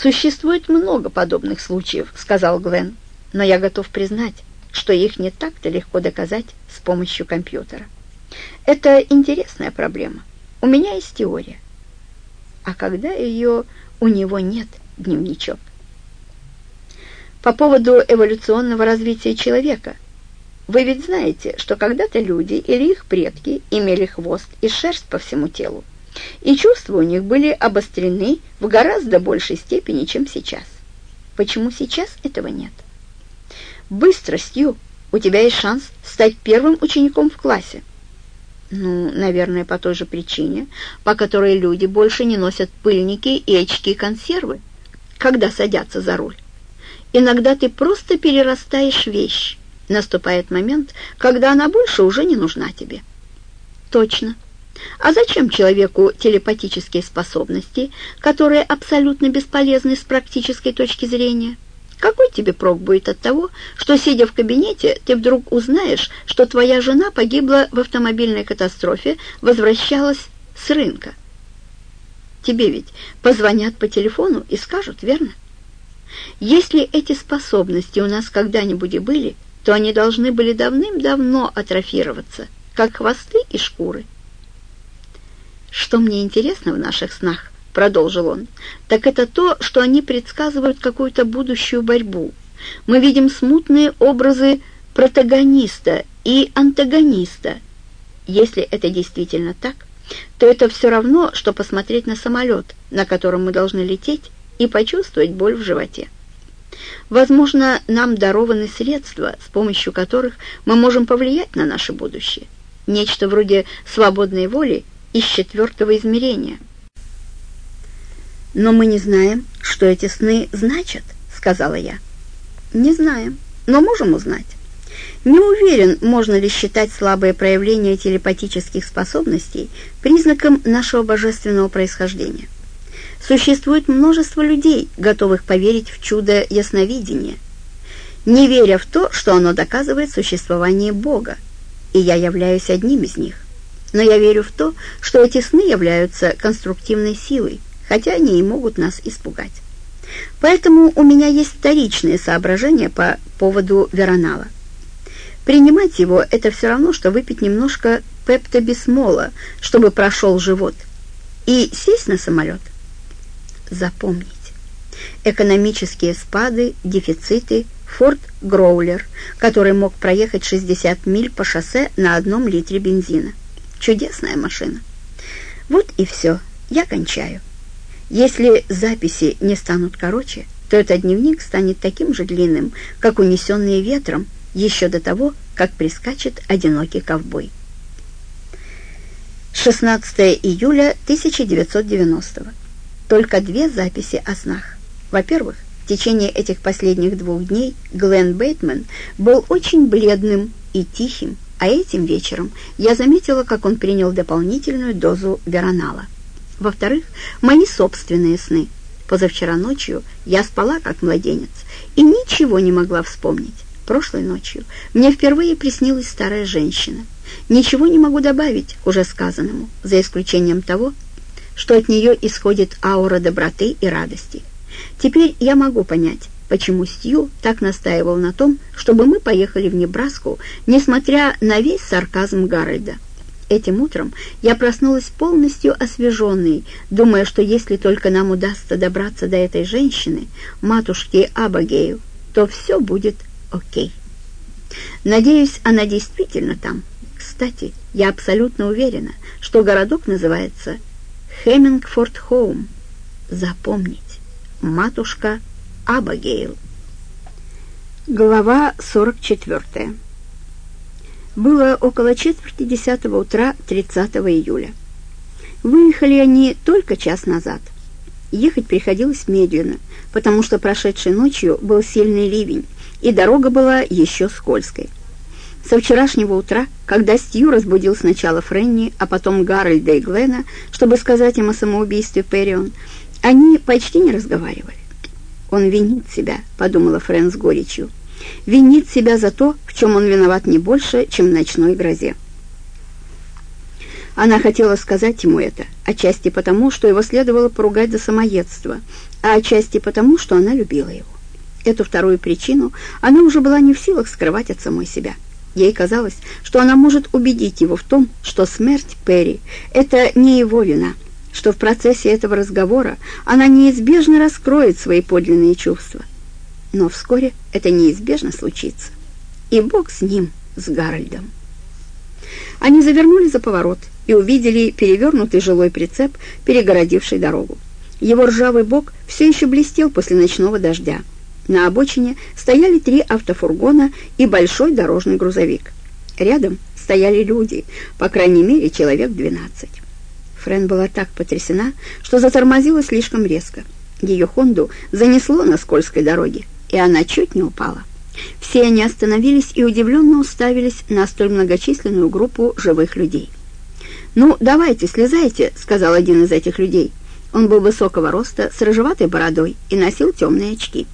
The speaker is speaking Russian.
«Существует много подобных случаев», — сказал Глен, «но я готов признать, что их не так-то легко доказать с помощью компьютера. Это интересная проблема. У меня есть теория. А когда ее у него нет, дневничок? По поводу эволюционного развития человека. Вы ведь знаете, что когда-то люди или их предки имели хвост и шерсть по всему телу, и чувства у них были обострены в гораздо большей степени, чем сейчас. Почему сейчас этого нет? Быстростью у тебя есть шанс стать первым учеником в классе. Ну, наверное, по той же причине, по которой люди больше не носят пыльники и очки-консервы, когда садятся за руль. Иногда ты просто перерастаешь вещь. Наступает момент, когда она больше уже не нужна тебе. Точно. А зачем человеку телепатические способности, которые абсолютно бесполезны с практической точки зрения? Какой тебе прок будет от того, что, сидя в кабинете, ты вдруг узнаешь, что твоя жена погибла в автомобильной катастрофе, возвращалась с рынка? Тебе ведь позвонят по телефону и скажут, верно? Если эти способности у нас когда-нибудь и были, то они должны были давным-давно атрофироваться, как хвосты и шкуры. Что мне интересно в наших снах, продолжил он, так это то, что они предсказывают какую-то будущую борьбу. Мы видим смутные образы протагониста и антагониста. Если это действительно так, то это все равно, что посмотреть на самолет, на котором мы должны лететь, и почувствовать боль в животе. Возможно, нам дарованы средства, с помощью которых мы можем повлиять на наше будущее. Нечто вроде свободной воли из четвертого измерения. «Но мы не знаем, что эти сны значат», — сказала я. «Не знаем, но можем узнать». Не уверен, можно ли считать слабое проявление телепатических способностей признаком нашего божественного происхождения. Существует множество людей, готовых поверить в чудо ясновидения, не веря в то, что оно доказывает существование Бога, и я являюсь одним из них. Но я верю в то, что эти сны являются конструктивной силой, хотя они и могут нас испугать. Поэтому у меня есть вторичные соображения по поводу веронала. Принимать его – это все равно, что выпить немножко пептобисмола, чтобы прошел живот, и сесть на самолет – запомнить. Экономические спады, дефициты, Форд Гроулер, который мог проехать 60 миль по шоссе на одном литре бензина. Чудесная машина. Вот и все, я кончаю. Если записи не станут короче, то этот дневник станет таким же длинным, как унесенные ветром, еще до того, как прискачет одинокий ковбой. 16 июля 1990 года только две записи о снах. Во-первых, в течение этих последних двух дней Глен Бейтман был очень бледным и тихим, а этим вечером я заметила, как он принял дополнительную дозу веронала. Во-вторых, мои собственные сны. Позавчера ночью я спала как младенец и ничего не могла вспомнить. Прошлой ночью мне впервые приснилась старая женщина. Ничего не могу добавить уже сказанному, за исключением того, что от нее исходит аура доброты и радости. Теперь я могу понять, почему Стью так настаивал на том, чтобы мы поехали в Небраску, несмотря на весь сарказм Гарольда. Этим утром я проснулась полностью освеженной, думая, что если только нам удастся добраться до этой женщины, матушки Абагею, то все будет окей. Надеюсь, она действительно там. Кстати, я абсолютно уверена, что городок называется Хеммингфорд Хоум. Запомнить. Матушка Абагейл. Глава 44. Было около четверти десятого утра 30 июля. Выехали они только час назад. Ехать приходилось медленно, потому что прошедшей ночью был сильный ливень, и дорога была еще скользкой. Со вчерашнего утра, когда Стью разбудил сначала Френни, а потом Гарольда и Глена, чтобы сказать им о самоубийстве Перрион, они почти не разговаривали. «Он винит себя», — подумала Френ с горечью. «Винит себя за то, в чем он виноват не больше, чем в ночной грозе». Она хотела сказать ему это, отчасти потому, что его следовало поругать за самоедство, а отчасти потому, что она любила его. Эту вторую причину она уже была не в силах скрывать от самой себя. Ей казалось, что она может убедить его в том, что смерть Перри — это не его вина, что в процессе этого разговора она неизбежно раскроет свои подлинные чувства. Но вскоре это неизбежно случится. И Бог с ним, с Гарольдом. Они завернули за поворот и увидели перевернутый жилой прицеп, перегородивший дорогу. Его ржавый бок все еще блестел после ночного дождя. На обочине стояли три автофургона и большой дорожный грузовик. Рядом стояли люди, по крайней мере, человек двенадцать. Френ была так потрясена, что затормозила слишком резко. Ее «Хонду» занесло на скользкой дороге, и она чуть не упала. Все они остановились и удивленно уставились на столь многочисленную группу живых людей. «Ну, давайте, слезайте», — сказал один из этих людей. Он был высокого роста, с рыжеватой бородой и носил темные очки.